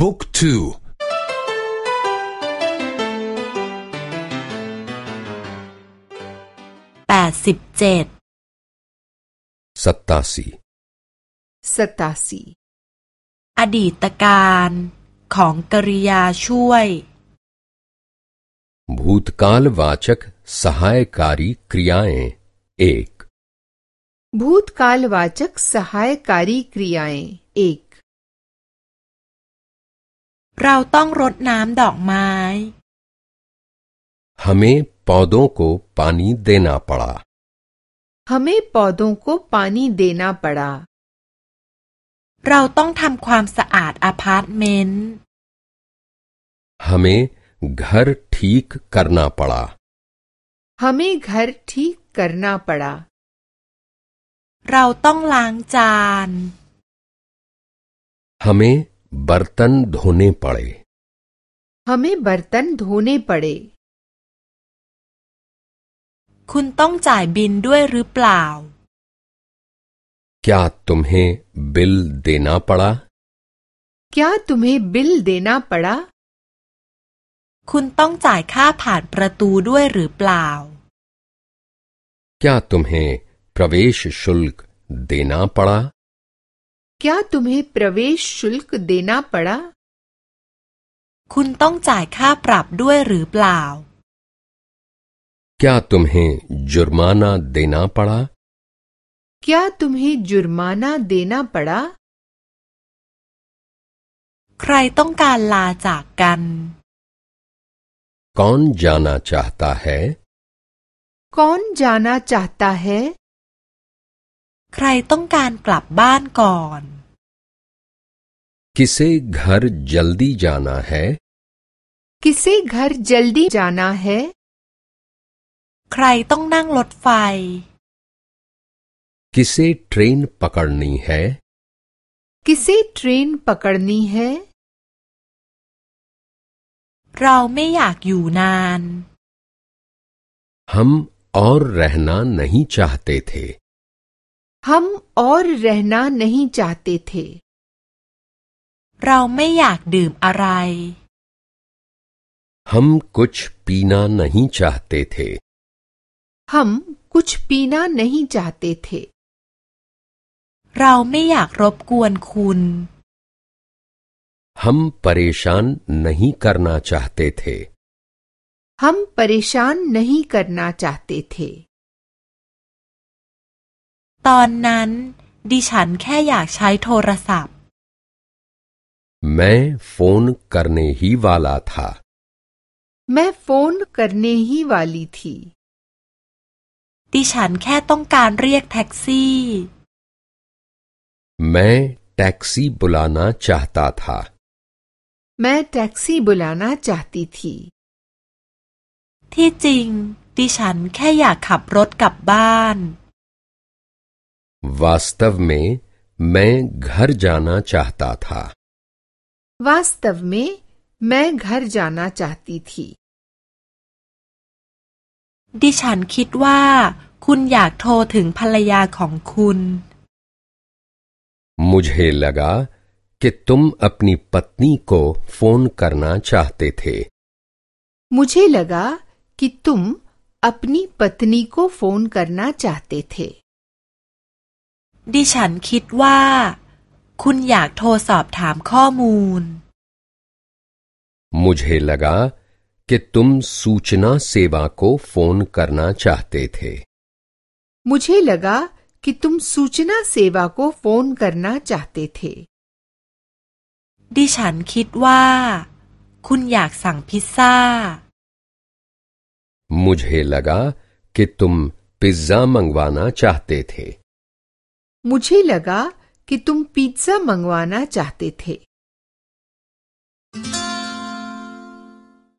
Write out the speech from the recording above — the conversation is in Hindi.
บุ๊กทูแปดสิบเจ็ด सत्तासी สตาสี อดีตการของกริยาช่วย भूतकालवाचक सहायकारी क्रियाएं एक भूतकालवाचक सहायकारी क्रियाएं एक เราต้องรดน้ำดอกไม้ हमें पौधों को पानी देना पड़ा हमें पौधों को पानी देना पड़ा เราต้องทำความสะอาดอพาร์ตเมนต์ हमें घर ठीक करना पड़ा हमें घर ठीक करना पड़ा เราต้องล้างจาน हमें बर्तन धोने पड़े हमें बर्तन धोने पड़े คุณต้องจ่ายบินด้วยหรือเปล่า क्या तुम्हें बिल देना पड़ा क्या तुम्हें बिल देना पड़ा คุณต้องจ่ายค่าผ่านประตูด้วยหรือเปล่า क्या तुम्हें प्रवेश शुल्क देना पड़ा क्या तुम्हें प्रवेश शुल्क देना पड़ा คุณต้องจ่ายค่าปรับด้วยหรือเปล่า क्या तुम्हें जुर्माना देना पड़ा क्या तुम्हें जुर्माना देना पड़ा ใครต้องการลาจากกัน कौन जाना चाहता है कौन जाना चाहता है ใครต้องการกลับบ้านก่อน किसे घर जल्दी जाना है किसे घर जल्दी जाना है ใครต้องนั่งรถไฟ किसे ट्रेन पकड़नी है किसे ट्रेन पकड़नी है เราไม่อยากอยู่นาน हम और रहना नहीं चाहते थे हम और रहना नहीं चाहते थे เราไม่อยากดื่มอะไร हम कुछ पीना नहीं चाहते थे हम कुछ पीना नहीं चाहते थे เราไม่อยากรบกวนคุณ हम परेशान नहीं करना चाहते थे हम परेशान नहीं करना चाहते थे ตอนนั้น ดิฉันแค่อยากใช้โทรศัพท์ मैं फोन करने ही वाला था मैं फोन करने ही वाली थी ดิฉันแค่ต้องการเรียกแท็กซี่ मैं टैक्सी बुलाना चाहता था मैं टैक्सी बुलाना चाहती थी ที่จริง ดิฉันแค่อยากขับรถกลับบ้าน वास्तव में मैं घर जाना चाहता था वास्तव में मैं घर जाना चाहती थी ดิฉันคิดว่า คุณอยากโทรถึงภรรยาของคุณ मुझे लगा कि तुम अपनी पत्नी को फोन करना चाहते थे मुझे लगा कि तुम अपनी पत्नी को फोन करना चाहते थे ดิฉันคิดว่า คุณอยากโทรสอบถามข้อมูล मुझे लगा कि तुम सूचना सेवा को फोन करना चाहते थे मुझे लगा कि तुम सूचना सेवा को फोन करना चाहते थे ดิฉันคิดว่า คุณอยากสั่งพิซซ่า मुझे लगा कि तुम पिज्जा मंगवाना चाहते थे मुझे लगा कि तुम पिज्जा मंगवाना चाहते थे।